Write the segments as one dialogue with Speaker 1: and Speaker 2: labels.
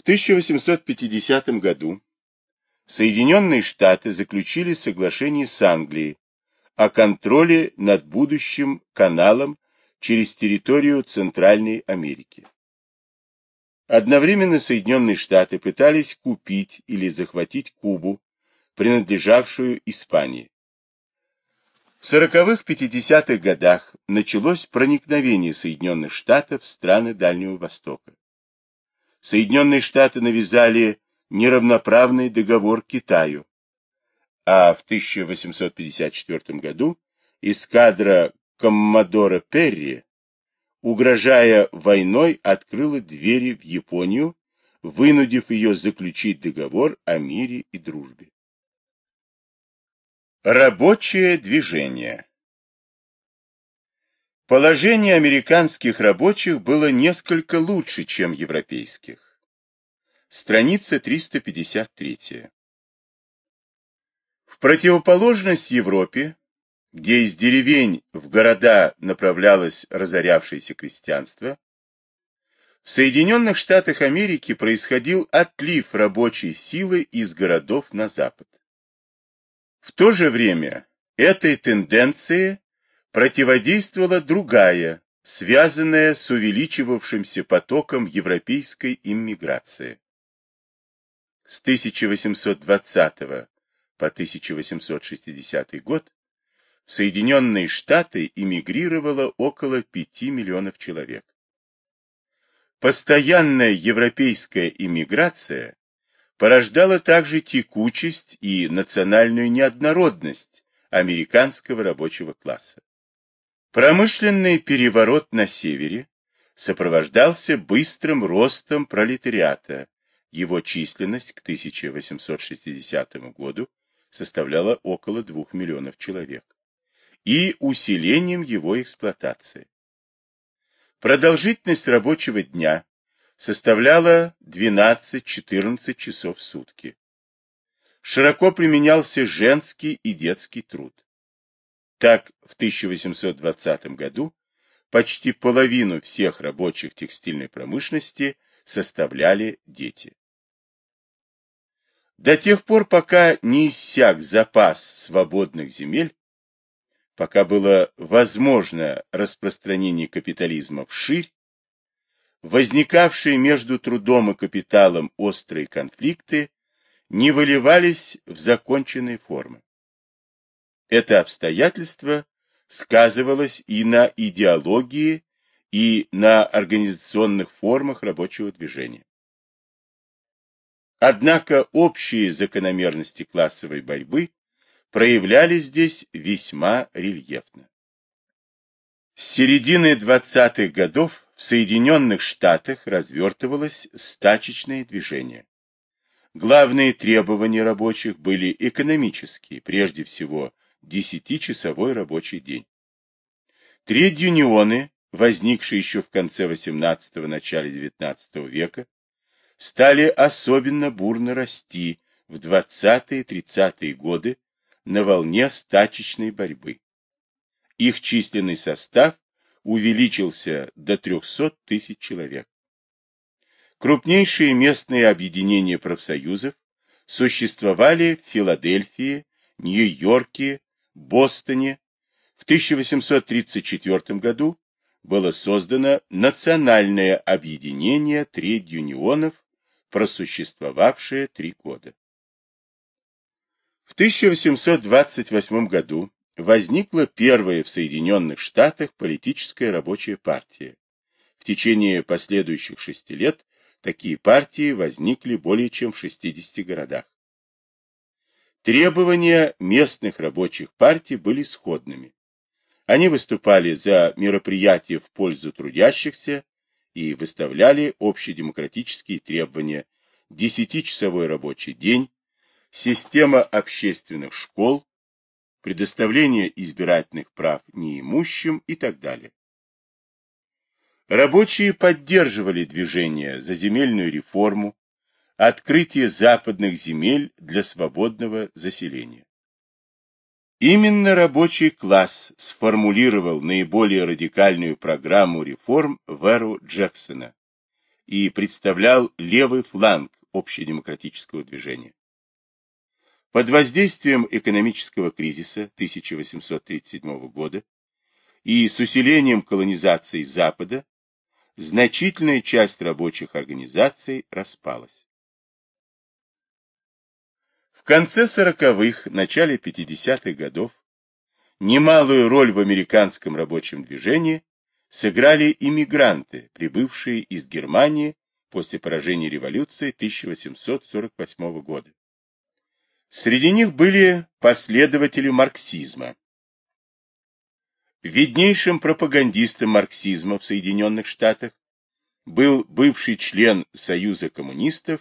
Speaker 1: В 1850 году Соединенные Штаты заключили соглашение с Англией о контроле над будущим каналом через территорию Центральной Америки. Одновременно Соединенные Штаты пытались купить или захватить Кубу, принадлежавшую Испании. В 40-50-х годах началось проникновение Соединенных Штатов в страны Дальнего Востока. Соединенные Штаты навязали неравноправный договор Китаю, а в 1854 году эскадра Коммодора Перри, угрожая войной, открыла двери в Японию, вынудив ее заключить договор о мире и дружбе. Рабочее движение Положение американских рабочих было несколько лучше, чем европейских. Страница 353. В противоположность Европе, где из деревень в города направлялось разорявшееся крестьянство, в Соединенных Штатах Америки происходил отлив рабочей силы из городов на запад. В то же время этой тенденции противодействовала другая, связанная с увеличивавшимся потоком европейской иммиграции. С 1820 по 1860 год в Соединенные Штаты иммигрировало около 5 миллионов человек. Постоянная европейская иммиграция порождала также текучесть и национальную неоднородность американского рабочего класса. Промышленный переворот на севере сопровождался быстрым ростом пролетариата, его численность к 1860 году составляла около 2 миллионов человек, и усилением его эксплуатации. Продолжительность рабочего дня составляла 12-14 часов в сутки. Широко применялся женский и детский труд. Так, в 1820 году почти половину всех рабочих текстильной промышленности составляли дети. До тех пор, пока не иссяк запас свободных земель, пока было возможно распространение капитализма вширь, возникавшие между трудом и капиталом острые конфликты не выливались в законченные формы. Это обстоятельство сказывалось и на идеологии, и на организационных формах рабочего движения. Однако общие закономерности классовой борьбы проявлялись здесь весьма рельефно. С середины 20-х годов в Соединенных Штатах развертывалось стачечное движение. Главные требования рабочих были экономические, прежде всего десятичасовой рабочий день. Тред-юнионы, возникшие еще в конце XVIII – начале XIX века, стали особенно бурно расти в 20-30-е годы на волне стачечной борьбы. Их численный состав увеличился до 300 тысяч человек. Крупнейшие местные объединения профсоюзов существовали в Филадельфии, Нью-Йорке, Бостоне. В 1834 году было создано Национальное объединение тред-юнионов, просуществовавшее три года. В 1828 году возникла первая в Соединенных Штатах политическая рабочая партия. В течение последующих шести лет такие партии возникли более чем в 60 городах. Требования местных рабочих партий были сходными. Они выступали за мероприятия в пользу трудящихся и выставляли общедемократические требования десятичасовой рабочий день, система общественных школ, предоставление избирательных прав неимущим и так далее. Рабочие поддерживали движение за земельную реформу, открытие западных земель для свободного заселения. Именно рабочий класс сформулировал наиболее радикальную программу реформ в эру Джексона и представлял левый фланг общедемократического движения. Под воздействием экономического кризиса 1837 года и с усилением колонизации Запада значительная часть рабочих организаций распалась. В конце 40-х, начале 50-х годов немалую роль в американском рабочем движении сыграли иммигранты, прибывшие из Германии после поражения революции 1848 года. Среди них были последователи марксизма. Виднейшим пропагандистом марксизма в Соединенных Штатах был бывший член Союза коммунистов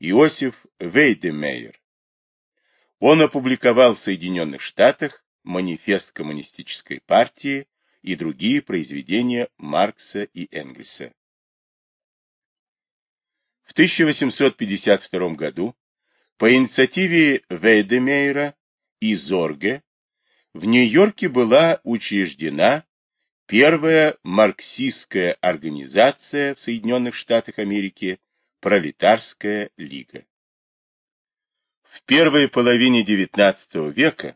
Speaker 1: Иосиф Вейдемейер. Он опубликовал в Соединенных Штатах манифест коммунистической партии и другие произведения Маркса и Энгельса. В 1852 году по инициативе Вейдемейра и Зорге в Нью-Йорке была учреждена первая марксистская организация в Соединенных Штатах Америки Пролетарская лига. Первой половине XIX века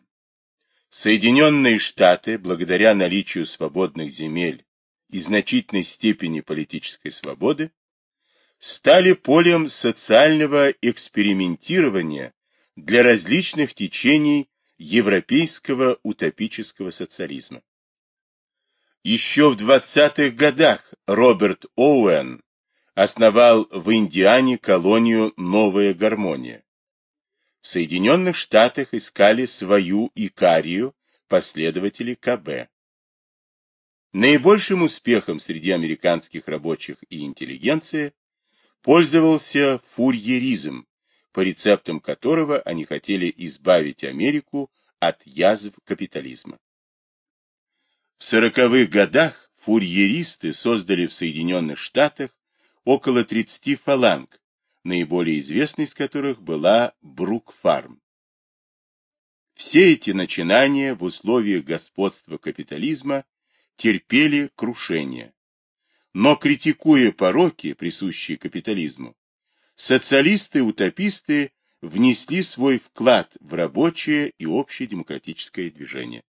Speaker 1: Соединенные Штаты, благодаря наличию свободных земель и значительной степени политической свободы, стали полем социального экспериментирования для различных течений европейского утопического социализма. Еще в 20-х годах Роберт Оуэн основал в Индиане колонию «Новая гармония», в Соединенных Штатах искали свою Икарию последователи КБ. Наибольшим успехом среди американских рабочих и интеллигенции пользовался фурьеризм, по рецептам которого они хотели избавить Америку от язв капитализма. В сороковых годах фурьеристы создали в Соединенных Штатах около 30 фаланг, наиболее известной из которых была Брук-фарм. Все эти начинания в условиях господства капитализма терпели крушение. Но критикуя пороки, присущие капитализму, социалисты-утописты внесли свой вклад в рабочее и общее демократическое движение.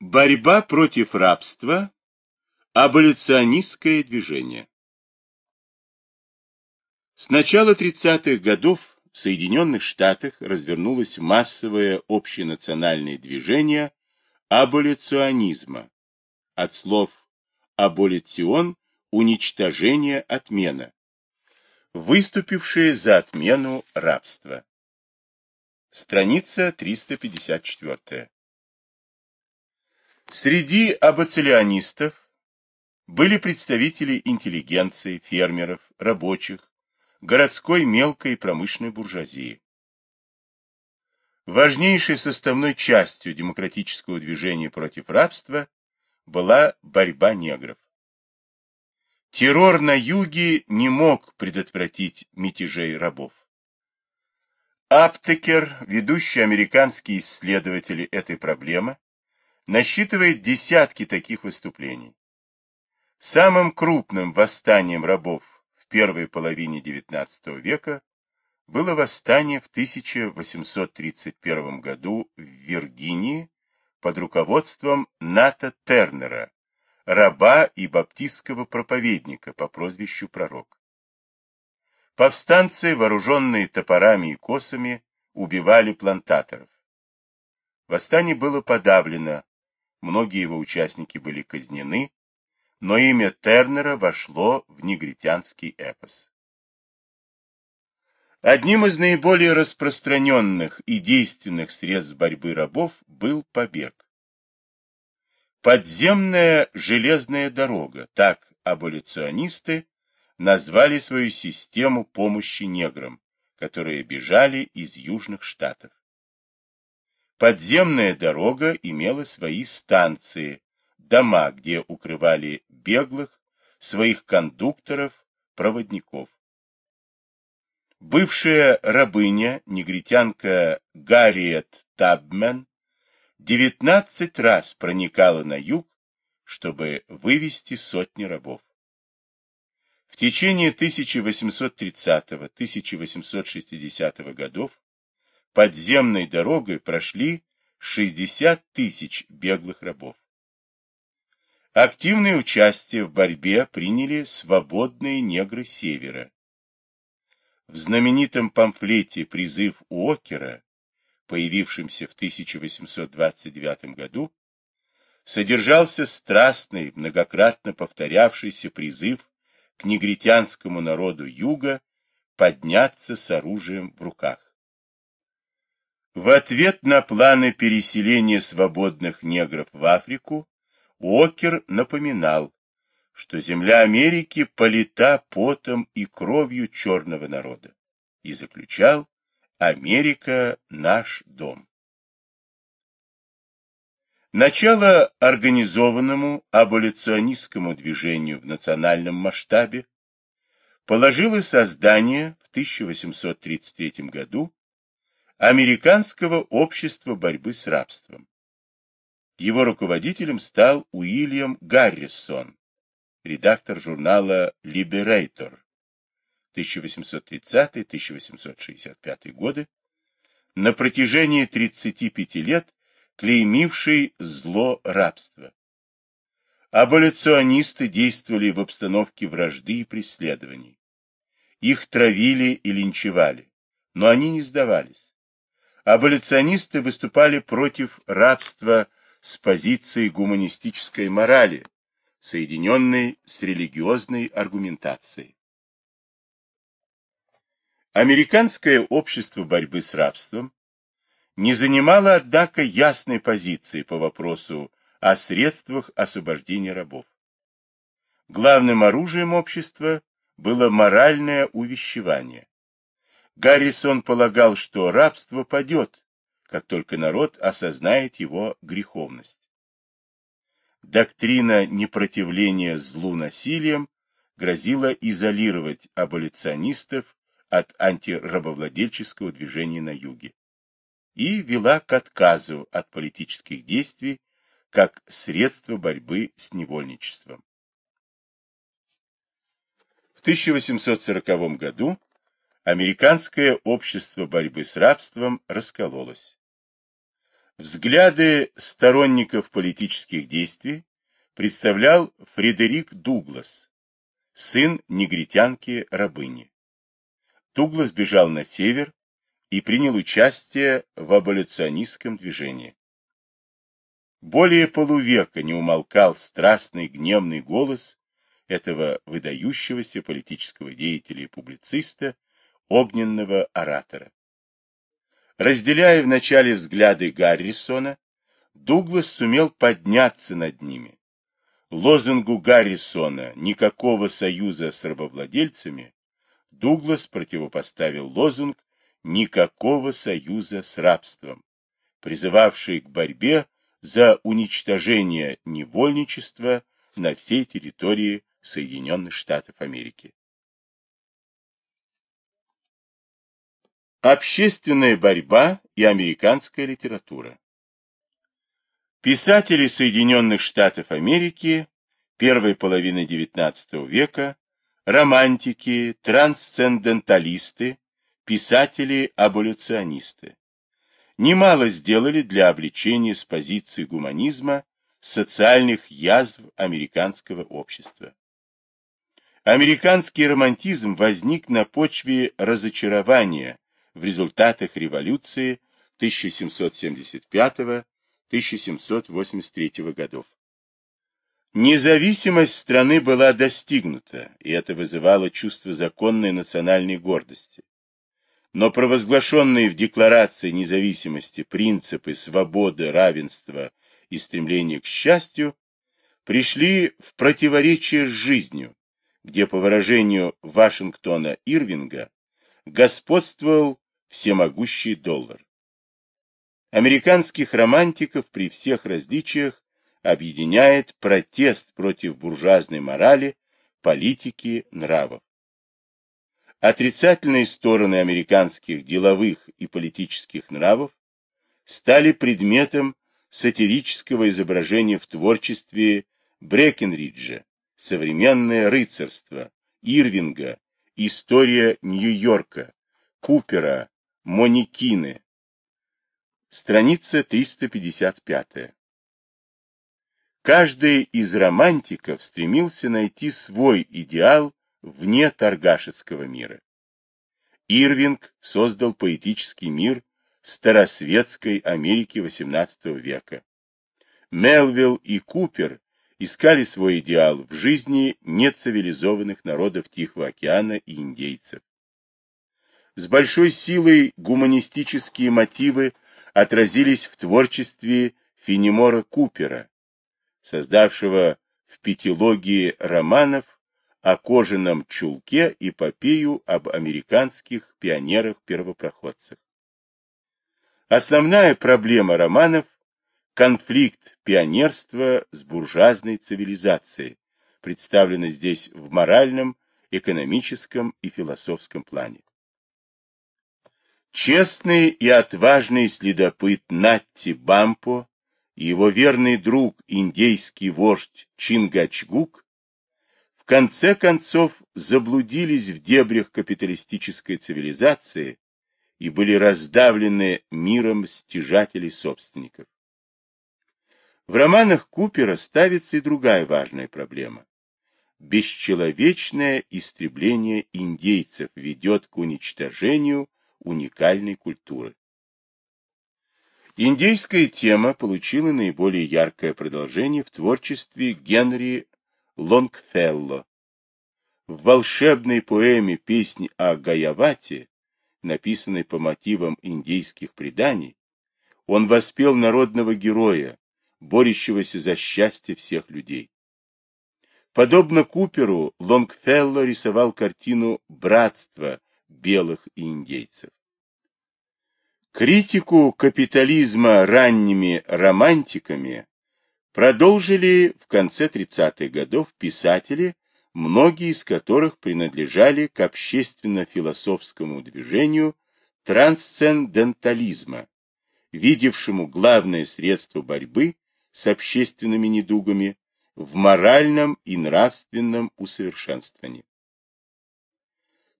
Speaker 1: Борьба против рабства Аболиционистское движение С начала 30-х годов в Соединенных Штатах развернулось массовое общенациональное движение аболиционизма, от слов «аболицион» – уничтожение, отмена, выступившее за отмену рабства. Страница 354. Среди абоцилионистов были представители интеллигенции, фермеров, рабочих, городской мелкой и промышленной буржуазии. Важнейшей составной частью демократического движения против рабства была борьба негров. Террор на юге не мог предотвратить мятежей рабов. Аптекер, ведущий американский исследователь этой проблемы, насчитывает десятки таких выступлений. Самым крупным восстанием рабов в первой половине XIX века было восстание в 1831 году в Виргинии под руководством Ната Тернера, раба и баптистского проповедника по прозвищу Пророк. Повстанцы, вооруженные топорами и косами, убивали плантаторов. Восстание было подавлено, многие его участники были казнены, но имя Тернера вошло в негритянский эпос. Одним из наиболее распространенных и действенных средств борьбы рабов был побег. Подземная железная дорога, так аболиционисты назвали свою систему помощи неграм, которые бежали из южных штатов. Подземная дорога имела свои станции, дома, где укрывали беглых, своих кондукторов, проводников. Бывшая рабыня, негритянка Гарриет Табмен, 19 раз проникала на юг, чтобы вывести сотни рабов. В течение 1830-1860 годов подземной дорогой прошли 60 тысяч беглых рабов. Активное участие в борьбе приняли свободные негры Севера. В знаменитом памфлете «Призыв Уокера», появившемся в 1829 году, содержался страстный, многократно повторявшийся призыв к негритянскому народу юга подняться с оружием в руках. В ответ на планы переселения свободных негров в Африку Уокер напоминал, что земля Америки полита потом и кровью черного народа, и заключал «Америка – наш дом». Начало организованному аболиционистскому движению в национальном масштабе положило создание в 1833 году Американского общества борьбы с рабством. Его руководителем стал Уильям Гаррисон, редактор журнала Liberator 1830-1865 годы, на протяжении 35 лет клеймивший зло рабства. Аболиционисты действовали в обстановке вражды и преследований. Их травили и линчевали, но они не сдавались. Аболиционисты выступали против рабства с позиции гуманистической морали, соединенной с религиозной аргументацией. Американское общество борьбы с рабством не занимала, однако, ясной позиции по вопросу о средствах освобождения рабов. Главным оружием общества было моральное увещевание. Гаррисон полагал, что рабство падет, как только народ осознает его греховность. Доктрина непротивления злу насилием грозила изолировать аболиционистов от антирабовладельческого движения на юге и вела к отказу от политических действий как средство борьбы с невольничеством. В 1840 году Американское общество борьбы с рабством раскололось. Взгляды сторонников политических действий представлял Фредерик Дуглас, сын негритянки-рабыни. Дуглас бежал на север, и принял участие в аболиционистском движении. Более полувека не умолкал страстный гневный голос этого выдающегося политического деятеля и публициста, огненного оратора. Разделяя вначале взгляды Гаррисона, Дуглас сумел подняться над ними. Лозунгу Гаррисона «Никакого союза с рабовладельцами» Дуглас противопоставил лозунг никакого союза с рабством, призывавший к борьбе за уничтожение невольничества на всей территории Соединенных Штатов Америки. Общественная борьба и американская литература Писатели Соединенных Штатов Америки первой половины XIX века, романтики, трансценденталисты, писатели-аболюционисты. Немало сделали для обличения с позиции гуманизма социальных язв американского общества. Американский романтизм возник на почве разочарования в результатах революции 1775-1783 годов. Независимость страны была достигнута, и это вызывало чувство законной национальной гордости но провозглашенные в Декларации независимости принципы свободы, равенства и стремления к счастью пришли в противоречие с жизнью, где, по выражению Вашингтона Ирвинга, господствовал всемогущий доллар. Американских романтиков при всех различиях объединяет протест против буржуазной морали, политики, нравов. Отрицательные стороны американских деловых и политических нравов стали предметом сатирического изображения в творчестве Брекенриджа, современное рыцарство, Ирвинга, история Нью-Йорка, Купера, Моникины. Страница 355. Каждый из романтиков стремился найти свой идеал вне торгашецкого мира. Ирвинг создал поэтический мир старосветской Америки XVIII века. Мелвилл и Купер искали свой идеал в жизни нецивилизованных народов Тихого океана и индейцев. С большой силой гуманистические мотивы отразились в творчестве Фенемора Купера, создавшего в пятилогии романов о кожаном чулке эпопею об американских пионерах-первопроходцах. Основная проблема романов конфликт пионерства с буржуазной цивилизацией, представленный здесь в моральном, экономическом и философском плане. Честный и отважный следопыт Натти Бампо и его верный друг, индейский вождь Чингачгук, в конце концов заблудились в дебрях капиталистической цивилизации и были раздавлены миром стяжателей-собственников. В романах Купера ставится и другая важная проблема. Бесчеловечное истребление индейцев ведет к уничтожению уникальной культуры. Индейская тема получила наиболее яркое продолжение в творчестве Генри Лонгфелло. В волшебной поэме «Песнь о Гаявате», написанной по мотивам индейских преданий, он воспел народного героя, борющегося за счастье всех людей. Подобно Куперу, Лонгфелло рисовал картину братства белых и индейцев. Критику капитализма ранними романтиками продолжили в конце 30-х годов писатели, многие из которых принадлежали к общественно-философскому движению трансцендентализма, видевшему главное средство борьбы с общественными недугами в моральном и нравственном усовершенствовании.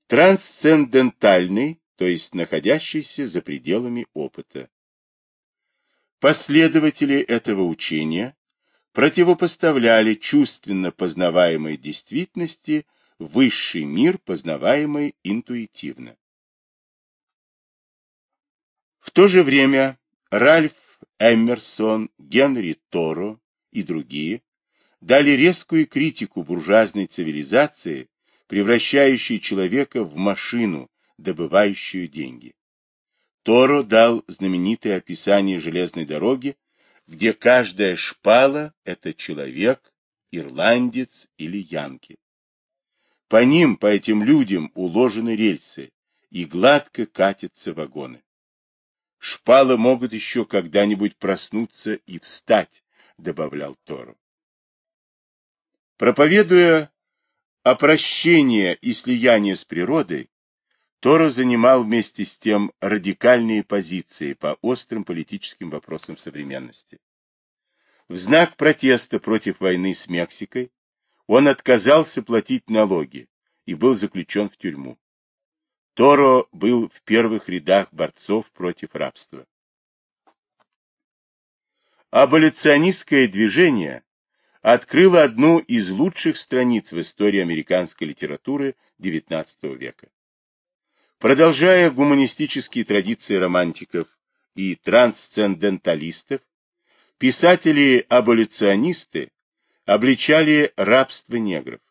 Speaker 1: Трансцендентальный, то есть находящийся за пределами опыта. Последователи этого учения противопоставляли чувственно познаваемой действительности высший мир, познаваемый интуитивно. В то же время Ральф Эмерсон, Генри Торо и другие дали резкую критику буржуазной цивилизации, превращающей человека в машину, добывающую деньги. Торо дал знаменитое описание железной дороги, где каждая шпала – это человек, ирландец или янки. По ним, по этим людям уложены рельсы, и гладко катятся вагоны. Шпалы могут еще когда-нибудь проснуться и встать, добавлял Тору. Проповедуя о прощении и слиянии с природой, Торо занимал вместе с тем радикальные позиции по острым политическим вопросам современности. В знак протеста против войны с Мексикой он отказался платить налоги и был заключен в тюрьму. Торо был в первых рядах борцов против рабства. Аболиционистское движение открыло одну из лучших страниц в истории американской литературы XIX века. Продолжая гуманистические традиции романтиков и трансценденталистов, писатели-аболиционисты обличали рабство негров.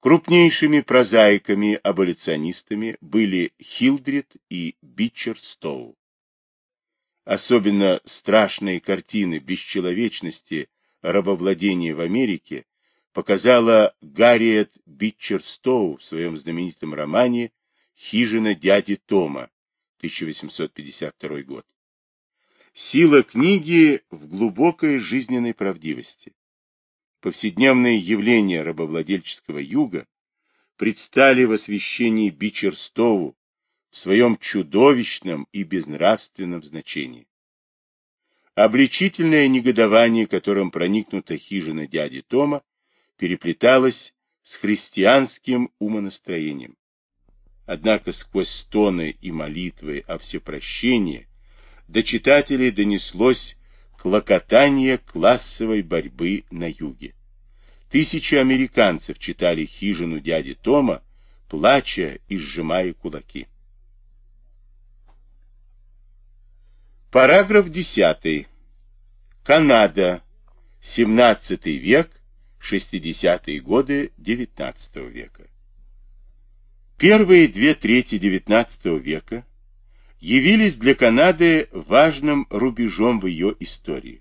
Speaker 1: Крупнейшими прозаиками-аболиционистами были Хилдрид и Бичер Стоу. Особенно страшные картины бесчеловечности рабовладения в Америке показала Гарриет Бичер Стоу в своем знаменитом романе «Хижина дяди Тома» 1852 год. Сила книги в глубокой жизненной правдивости повседневные явления рабовладельческого юга предстали в освещении Бичерстову в своем чудовищном и безнравственном значении. Обличительное негодование, которым проникнута хижина дяди Тома, переплеталось с христианским умонастроением. Однако сквозь стоны и молитвы о всепрощении до читателей донеслось клокотание классовой борьбы на юге. Тысячи американцев читали хижину дяди Тома, плача и сжимая кулаки. Параграф 10. Канада. 17 век, 60-е годы XIX века. Первые две трети XIX века явились для Канады важным рубежом в ее истории.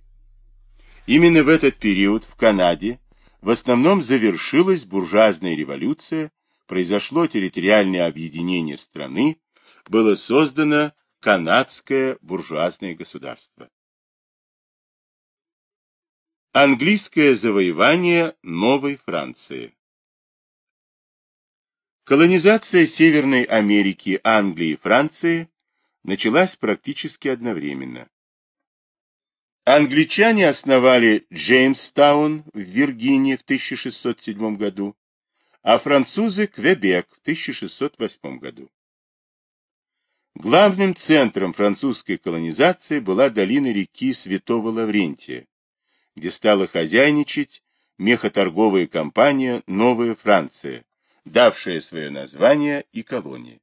Speaker 1: Именно в этот период в Канаде в основном завершилась буржуазная революция, произошло территориальное объединение страны, было создано канадское буржуазное государство. Английское завоевание Новой Франции Колонизация Северной Америки, Англии и Франции началась практически одновременно. Англичане основали Джеймстаун в Виргинии в 1607 году, а французы – Квебек в 1608 году. Главным центром французской колонизации была долина реки Святого Лаврентия, где стала хозяйничать мехоторговая компания «Новая Франция», давшая свое название и колонии.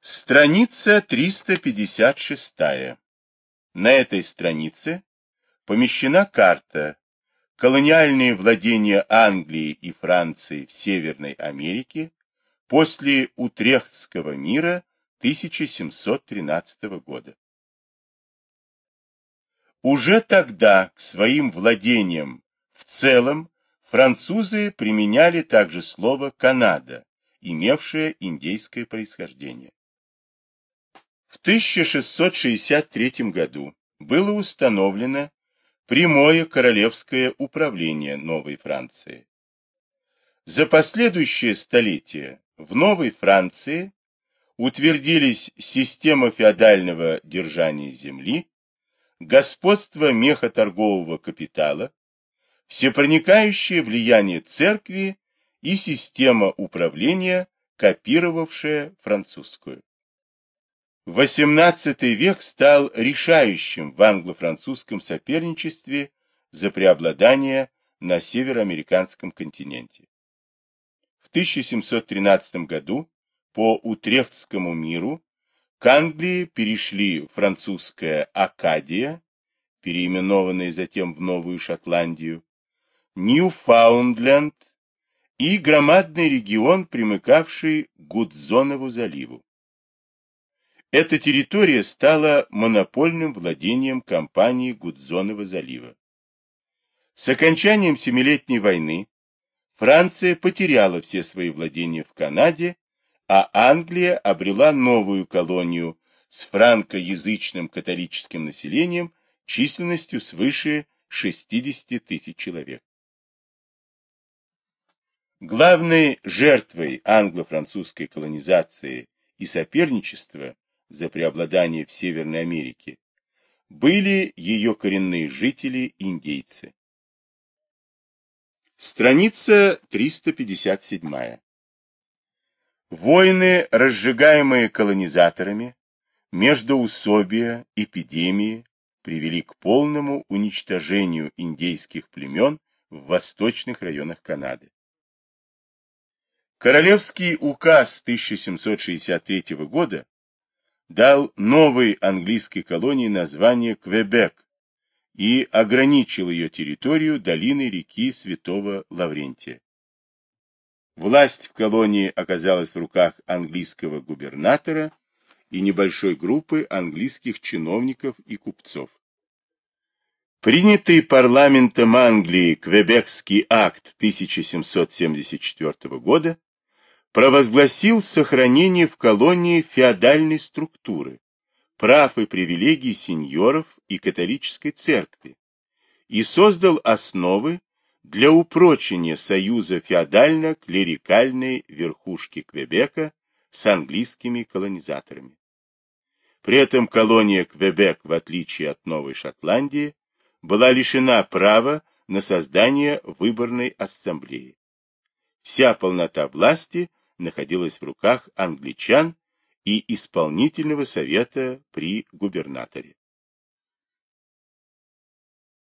Speaker 1: Страница 356. На этой странице помещена карта колониальные владения Англии и Франции в Северной Америке после Утрехтского мира 1713 года. Уже тогда к своим владениям в целом французы применяли также слово «Канада», имевшее индейское происхождение. В 1663 году было установлено прямое королевское управление Новой Франции. За последующее столетие в Новой Франции утвердились система феодального держания земли, господство мехоторгового капитала, всепроникающее влияние церкви и система управления, копировавшая французскую. XVIII век стал решающим в англо-французском соперничестве за преобладание на североамериканском континенте. В 1713 году по Утрехтскому миру к Англии перешли французская Акадия, переименованная затем в Новую Шотландию, Ньюфаундленд и громадный регион, примыкавший к Гудзонову заливу. Эта территория стала монопольным владением компании Гудзонова залива. С окончанием Семилетней войны Франция потеряла все свои владения в Канаде, а Англия обрела новую колонию с франкоязычным католическим населением численностью свыше 60 тысяч человек. Главной жертвой англо-французской колонизации и соперничества за преобладание в Северной Америке, были ее коренные жители-индейцы. Страница 357. Войны, разжигаемые колонизаторами, междоусобия, эпидемии, привели к полному уничтожению индейских племен в восточных районах Канады. Королевский указ 1763 года дал новой английской колонии название Квебек и ограничил ее территорию долины реки Святого Лаврентия. Власть в колонии оказалась в руках английского губернатора и небольшой группы английских чиновников и купцов. Принятый парламентом Англии Квебекский акт 1774 года провозгласил сохранение в колонии феодальной структуры, прав и привилегий сеньоров и католической церкви и создал основы для упрочения союза феодально-клерикальной верхушки Квебека с английскими колонизаторами. При этом колония Квебек, в отличие от Новой Шотландии, была лишена права на создание выборной ассамблеи. Вся полнота власти находилась в руках англичан и исполнительного совета при губернаторе.